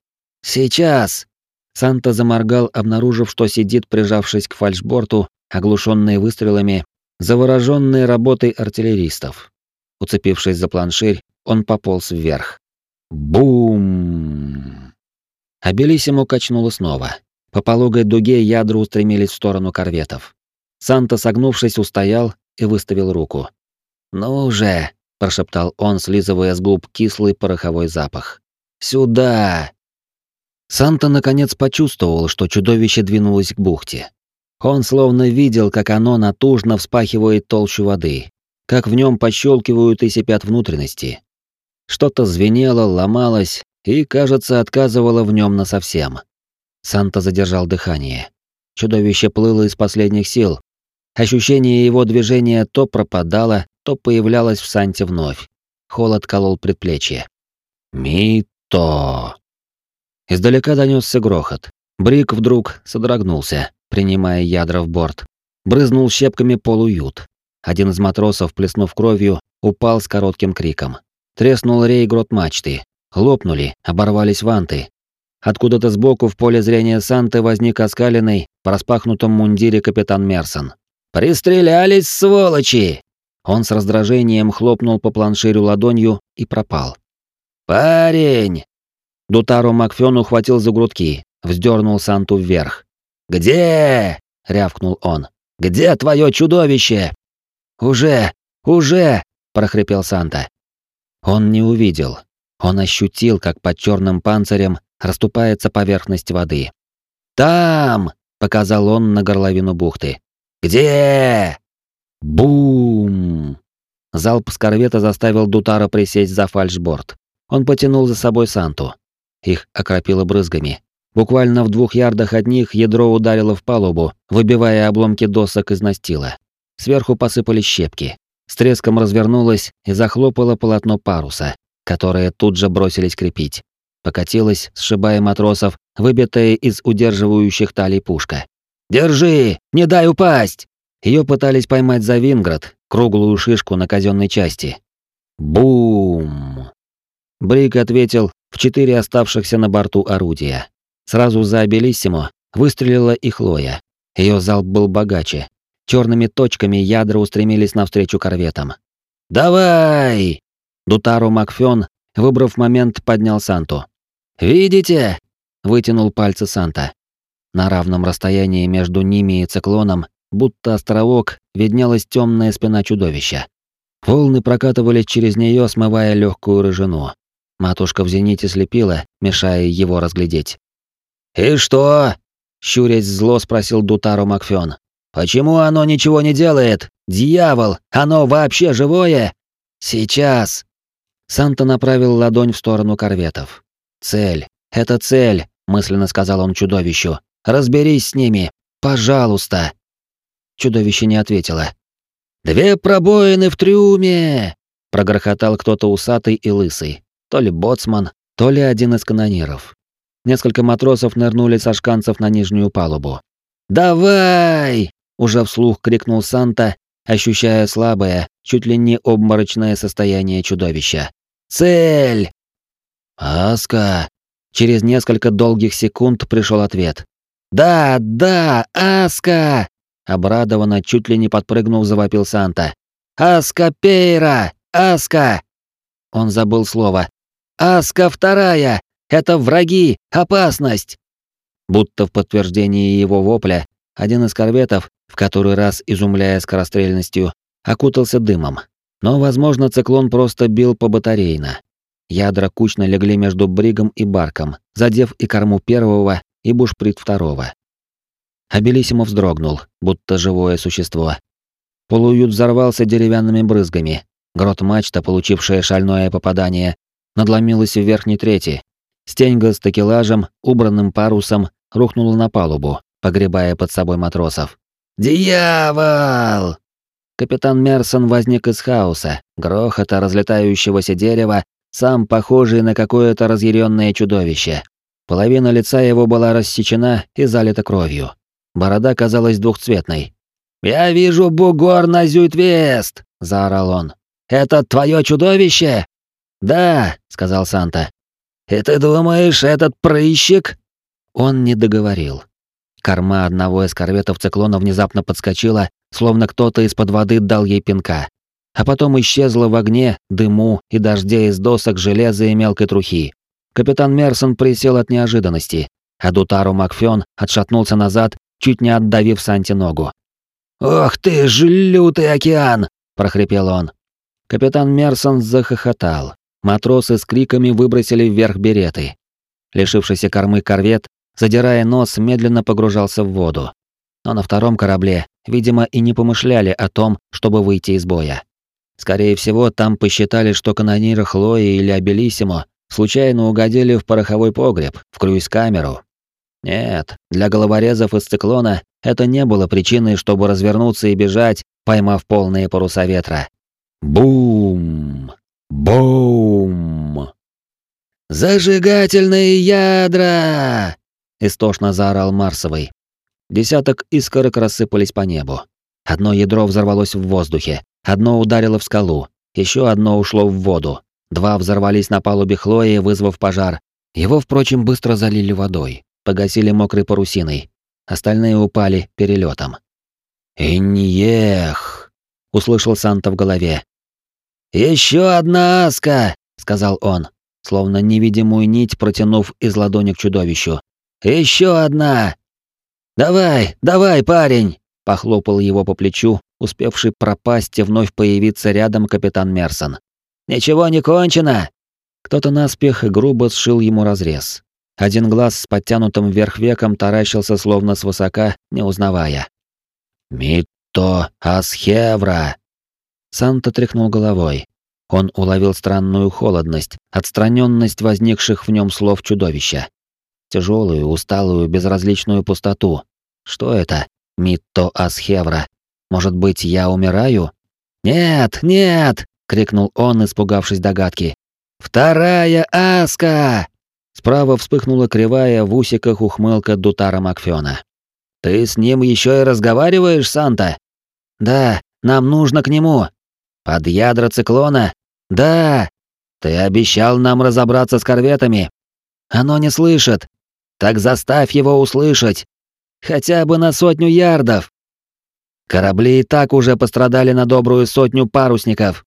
Сейчас!» Санта заморгал, обнаружив, что сидит, прижавшись к фальшборту, оглушенный выстрелами, завороженный работой артиллеристов. Уцепившись за планширь, он пополз вверх. Бум! А Белиссимо качнуло снова. По пологой дуге ядра устремились в сторону корветов. Санта, согнувшись, устоял и выставил руку. «Ну же!» — прошептал он, слизывая с губ кислый пороховой запах. «Сюда!» Санта наконец почувствовал, что чудовище двинулось к бухте. Он словно видел, как оно натужно вспахивает толщу воды, как в нем пощелкивают и сипят внутренности. Что-то звенело, ломалось и, кажется, отказывало в нем насовсем. Санта задержал дыхание. Чудовище плыло из последних сил. Ощущение его движения то пропадало, то появлялось в Санте вновь. Холод колол предплечье. «Мито!» Издалека донесся грохот. Брик вдруг содрогнулся, принимая ядра в борт. Брызнул щепками полуют. Один из матросов, плеснув кровью, упал с коротким криком. Треснул рей грот мачты. Лопнули, оборвались ванты. Откуда-то сбоку в поле зрения Санты возник оскаленный, в распахнутом мундире капитан Мерсон. «Пристрелялись, сволочи!» Он с раздражением хлопнул по планширю ладонью и пропал. «Парень!» Дутару Макфен ухватил за грудки, вздернул Санту вверх. «Где?» — рявкнул он. «Где твое чудовище?» «Уже! Уже!» — прохрипел Санта. Он не увидел. Он ощутил, как под черным панцирем расступается поверхность воды. «Там!» — показал он на горловину бухты. «Где?» Бум! Залп с корвета заставил Дутара присесть за фальшборд. Он потянул за собой Санту. Их окропило брызгами. Буквально в двух ярдах от них ядро ударило в палубу, выбивая обломки досок из настила. Сверху посыпались щепки. С треском развернулось и захлопало полотно паруса, которое тут же бросились крепить. Покатилась, сшибая матросов, выбитая из удерживающих талий пушка. «Держи! Не дай упасть!» Ее пытались поймать за Винград, круглую шишку на казенной части. Бум! Брик ответил в четыре оставшихся на борту орудия. Сразу за Абелиссимо выстрелила и Хлоя. Ее залп был богаче. Черными точками ядра устремились навстречу корветам. «Давай!» Дутару Макфен, выбрав момент, поднял Санту. «Видите?» — вытянул пальцы Санта. На равном расстоянии между ними и циклоном, будто островок, виднелась темная спина чудовища. Волны прокатывались через нее, смывая легкую рыжину. Матушка в зените слепила, мешая его разглядеть. «И что?» — щурясь зло спросил Дутару Макфен. «Почему оно ничего не делает? Дьявол! Оно вообще живое?» «Сейчас!» Санта направил ладонь в сторону корветов. «Цель! Это цель!» — мысленно сказал он чудовищу. «Разберись с ними! Пожалуйста!» Чудовище не ответило. «Две пробоины в трюме!» — прогрохотал кто-то усатый и лысый. То ли боцман, то ли один из канониров. Несколько матросов нырнули со шканцев на нижнюю палубу. «Давай!» — уже вслух крикнул Санта, ощущая слабое, чуть ли не обморочное состояние чудовища. «Цель!» «Аска!» Через несколько долгих секунд пришел ответ. «Да, да, Аска!» Обрадованно, чуть ли не подпрыгнув, завопил Санта. «Аска Пейра! Аска!» Он забыл слово. «Аска вторая! Это враги! Опасность!» Будто в подтверждении его вопля, один из корветов, в который раз изумляя скорострельностью, окутался дымом. Но, возможно, циклон просто бил по батарейно. Ядра кучно легли между бригом и барком, задев и корму первого, и бушприт второго. Абелисимо вздрогнул, будто живое существо. Полуют взорвался деревянными брызгами. Грот-мачта, получившая шальное попадание, надломилась в верхней трети. Стеньга с такелажем, убранным парусом, рухнула на палубу, погребая под собой матросов. «Дьявол!» Капитан Мерсон возник из хаоса, грохота разлетающегося дерева, сам похожий на какое-то разъяренное чудовище. Половина лица его была рассечена и залита кровью. Борода казалась двухцветной. «Я вижу бугор на Зюитвест!» — заорал он. «Это твое чудовище?» «Да», — сказал Санта. И ты думаешь, этот прыщик?» Он не договорил. Корма одного из корветов циклона внезапно подскочила, словно кто-то из-под воды дал ей пинка. А потом исчезла в огне, дыму и дожде из досок, железа и мелкой трухи. Капитан Мерсон присел от неожиданности, а Дутару Макфен отшатнулся назад, чуть не отдавив Санти ногу. «Ох ты ж лютый океан!» — прохрипел он. Капитан Мерсон захохотал. Матросы с криками выбросили вверх береты. Лишившийся кормы корвет задирая нос, медленно погружался в воду. Но на втором корабле, видимо, и не помышляли о том, чтобы выйти из боя. Скорее всего, там посчитали, что канониры Хлои или Абелисимо случайно угодили в пороховой погреб, в круиз-камеру. Нет, для головорезов из циклона это не было причиной, чтобы развернуться и бежать, поймав полные паруса ветра. Бум! Бум! «Зажигательные ядра!» истошно заорал Марсовый. Десяток искорок рассыпались по небу. Одно ядро взорвалось в воздухе, одно ударило в скалу, еще одно ушло в воду. Два взорвались на палубе Хлои, вызвав пожар. Его, впрочем, быстро залили водой, погасили мокрой парусиной. Остальные упали перелетом. «Иньех!» — услышал Санта в голове. «Еще одна аска!» — сказал он, словно невидимую нить протянув из ладони к чудовищу. Еще одна! Давай, давай, парень!» Похлопал его по плечу, успевший пропасть и вновь появиться рядом капитан Мерсон. «Ничего не кончено!» Кто-то наспех грубо сшил ему разрез. Один глаз с подтянутым вверх веком таращился словно свысока, не узнавая. «Митто Асхевра!» Санта тряхнул головой. Он уловил странную холодность, отстраненность возникших в нем слов чудовища тяжелую, усталую, безразличную пустоту. Что это? Митто Асхевра. Может быть, я умираю? Нет, нет, крикнул он, испугавшись догадки. Вторая Аска! Справа вспыхнула кривая в усиках ухмылка Дутара Макфёна. Ты с ним еще и разговариваешь, Санта? Да, нам нужно к нему. Под ядра циклона? Да. Ты обещал нам разобраться с корветами. Оно не слышит. Так заставь его услышать. Хотя бы на сотню ярдов. Корабли и так уже пострадали на добрую сотню парусников.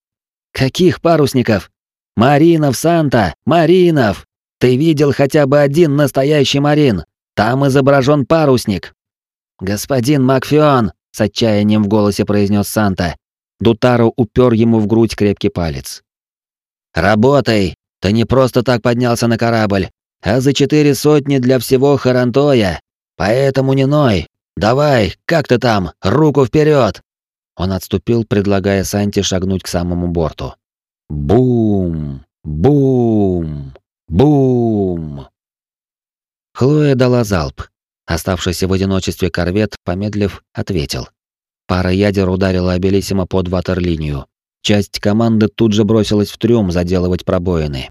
Каких парусников? Маринов, Санта, Маринов. Ты видел хотя бы один настоящий Марин? Там изображен парусник. Господин Макфион, с отчаянием в голосе произнес Санта. Дутару упер ему в грудь крепкий палец. «Работай! Ты не просто так поднялся на корабль а за четыре сотни для всего Харантоя. Поэтому не ной. Давай, как ты там, руку вперед. Он отступил, предлагая Санте шагнуть к самому борту. Бум! Бум! Бум! Хлоя дала залп. Оставшийся в одиночестве корвет, помедлив, ответил. Пара ядер ударила Абелисима под ватерлинию. Часть команды тут же бросилась в трюм заделывать пробоины.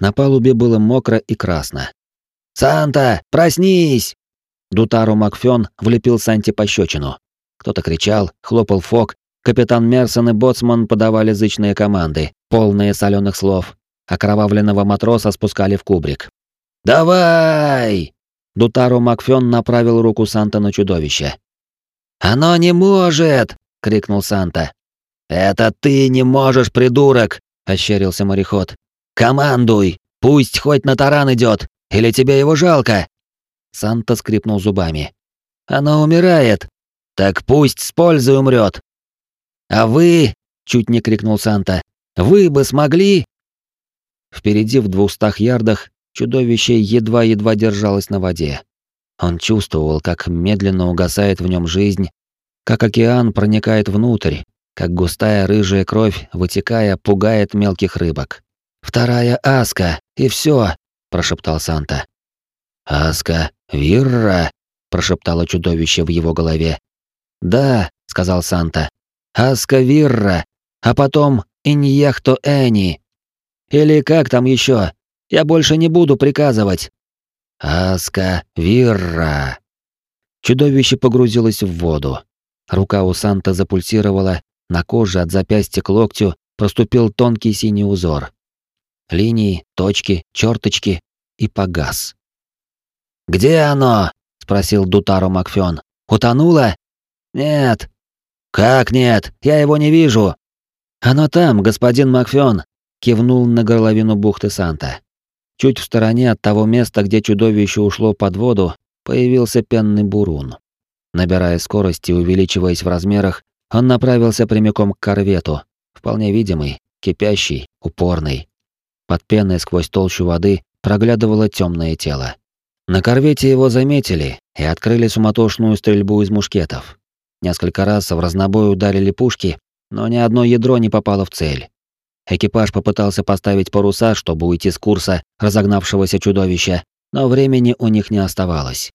На палубе было мокро и красно. «Санта, проснись!» Дутару Макфен влепил Санте пощечину. Кто-то кричал, хлопал фок, капитан Мерсон и боцман подавали зычные команды, полные соленых слов. Окровавленного матроса спускали в кубрик. «Давай!» Дутару Макфен направил руку Санта на чудовище. «Оно не может!» — крикнул Санта. «Это ты не можешь, придурок!» — ощерился мореход. «Командуй! Пусть хоть на таран идет! Или тебе его жалко?» Санта скрипнул зубами. «Оно умирает! Так пусть с пользой умрет!» «А вы...» — чуть не крикнул Санта. «Вы бы смогли...» Впереди в двухстах ярдах чудовище едва-едва держалось на воде. Он чувствовал, как медленно угасает в нем жизнь, как океан проникает внутрь, как густая рыжая кровь, вытекая, пугает мелких рыбок. Вторая Аска, и все, прошептал Санта. Аска, Вирра, прошептало чудовище в его голове. Да, сказал Санта. Аска Вирра, а потом Иньехто Эни. Или как там еще? Я больше не буду приказывать. Аска Вирра. Чудовище погрузилось в воду. Рука у Санта запульсировала, на коже от запястья к локтю проступил тонкий синий узор. Линии, точки, черточки, и погас. «Где оно?» — спросил Дутару Макфен. «Утонуло?» «Нет». «Как нет? Я его не вижу». «Оно там, господин Макфен», — кивнул на горловину бухты Санта. Чуть в стороне от того места, где чудовище ушло под воду, появился пенный бурун. Набирая скорость и увеличиваясь в размерах, он направился прямиком к корвету, вполне видимый, кипящий, упорный. Под пеной сквозь толщу воды проглядывало темное тело. На корвете его заметили и открыли суматошную стрельбу из мушкетов. Несколько раз в разнобой ударили пушки, но ни одно ядро не попало в цель. Экипаж попытался поставить паруса, чтобы уйти с курса разогнавшегося чудовища, но времени у них не оставалось.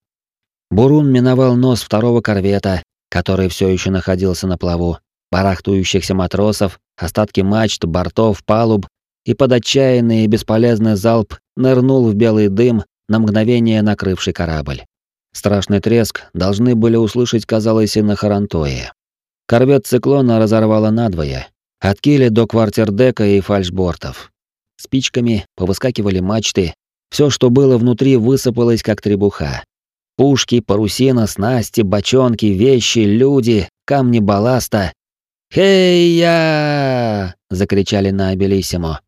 Бурун миновал нос второго корвета, который все еще находился на плаву, барахтующихся матросов, остатки мачт, бортов, палуб, и под отчаянный и бесполезный залп нырнул в белый дым, на мгновение накрывший корабль. Страшный треск должны были услышать, казалось, и на Харантое. Корвет циклона разорвало надвое, от киля до квартирдека и фальшбортов. Спичками повыскакивали мачты, все, что было внутри, высыпалось как требуха. Пушки, парусина, снасти, бочонки, вещи, люди, камни балласта. «Хей-я!» — закричали на Абелисимо.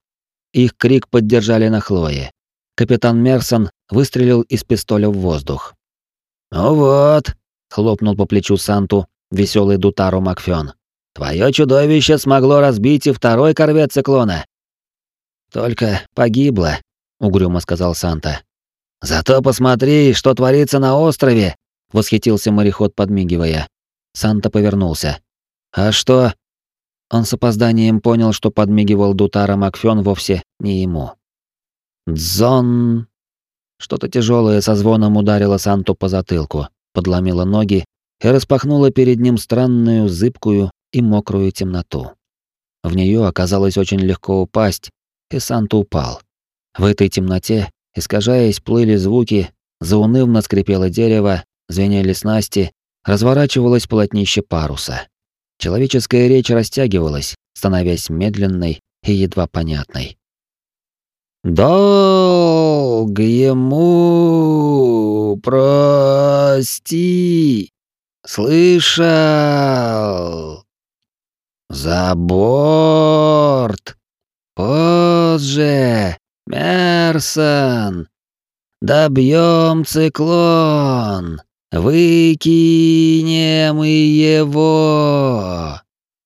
Их крик поддержали на Хлое. Капитан Мерсон выстрелил из пистоля в воздух. «Ну вот», — хлопнул по плечу Санту веселый Дутару Макфен. «Твое чудовище смогло разбить и второй корвет циклона». «Только погибло», — угрюмо сказал Санта. «Зато посмотри, что творится на острове!» — восхитился мореход, подмигивая. Санта повернулся. «А что?» Он с опозданием понял, что подмигивал Дутара Макфен вовсе не ему. «Дзон!» Что-то тяжелое со звоном ударило Санту по затылку, подломило ноги и распахнуло перед ним странную, зыбкую и мокрую темноту. В нее оказалось очень легко упасть, и Санта упал. В этой темноте, искажаясь, плыли звуки, заунывно скрипело дерево, звенели снасти, разворачивалось полотнище паруса. Человеческая речь растягивалась, становясь медленной и едва понятной. «Долг ему прости, слышал, за борт, позже, Мерсон, добьем циклон, выкинем его,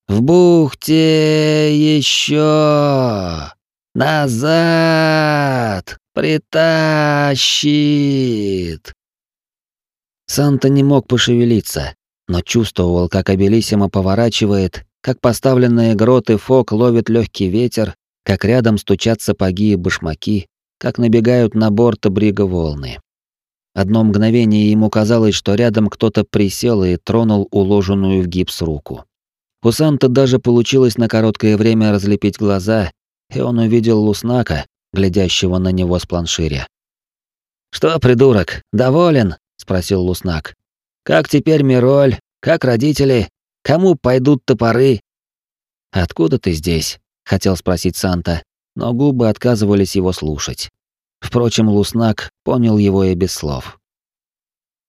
в бухте еще». Назад! Притащит!» Санта не мог пошевелиться, но чувствовал, как Абелисима поворачивает, как поставленные гроты фок ловит легкий ветер, как рядом стучат сапоги и башмаки, как набегают на борт брига волны. Одно мгновение ему казалось, что рядом кто-то присел и тронул уложенную в гипс руку. У Санта даже получилось на короткое время разлепить глаза и он увидел Луснака, глядящего на него с планширя. «Что, придурок, доволен?» — спросил Луснак. «Как теперь Мироль? Как родители? Кому пойдут топоры?» «Откуда ты здесь?» — хотел спросить Санта, но губы отказывались его слушать. Впрочем, Луснак понял его и без слов.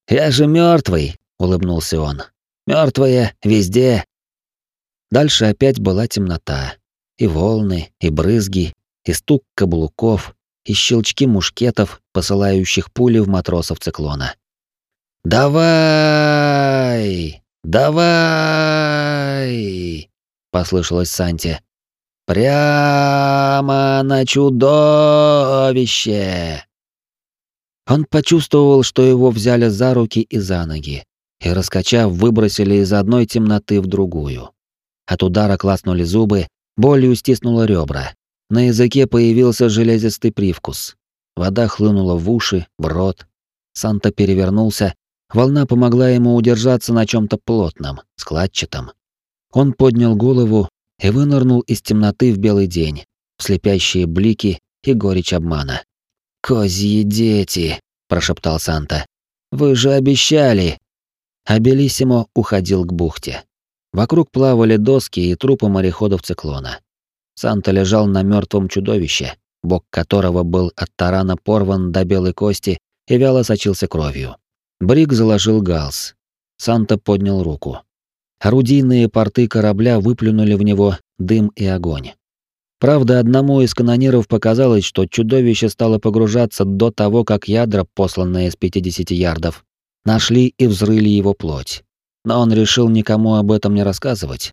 «Я же мертвый, улыбнулся он. Мертвые везде». Дальше опять была темнота, и волны, и брызги, и стук каблуков, и щелчки мушкетов, посылающих пули в матросов циклона. «Давай! Давай!» — послышалось Санте. «Прямо на чудовище!» Он почувствовал, что его взяли за руки и за ноги, и, раскачав, выбросили из одной темноты в другую. От удара клацнули зубы, Болью стиснуло ребра. На языке появился железистый привкус. Вода хлынула в уши, в рот. Санта перевернулся. Волна помогла ему удержаться на чем то плотном, складчатом. Он поднял голову и вынырнул из темноты в белый день, в слепящие блики и горечь обмана. «Козьи дети!» — прошептал Санта. «Вы же обещали!» А Белиссимо уходил к бухте. Вокруг плавали доски и трупы мореходов циклона. Санта лежал на мертвом чудовище, бок которого был от тарана порван до белой кости и вяло сочился кровью. Брик заложил галс. Санта поднял руку. Орудийные порты корабля выплюнули в него дым и огонь. Правда, одному из канониров показалось, что чудовище стало погружаться до того, как ядра, посланные с 50 ярдов, нашли и взрыли его плоть. Но он решил никому об этом не рассказывать.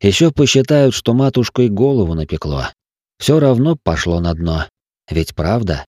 Еще посчитают, что матушкой голову напекло. Все равно пошло на дно. Ведь правда?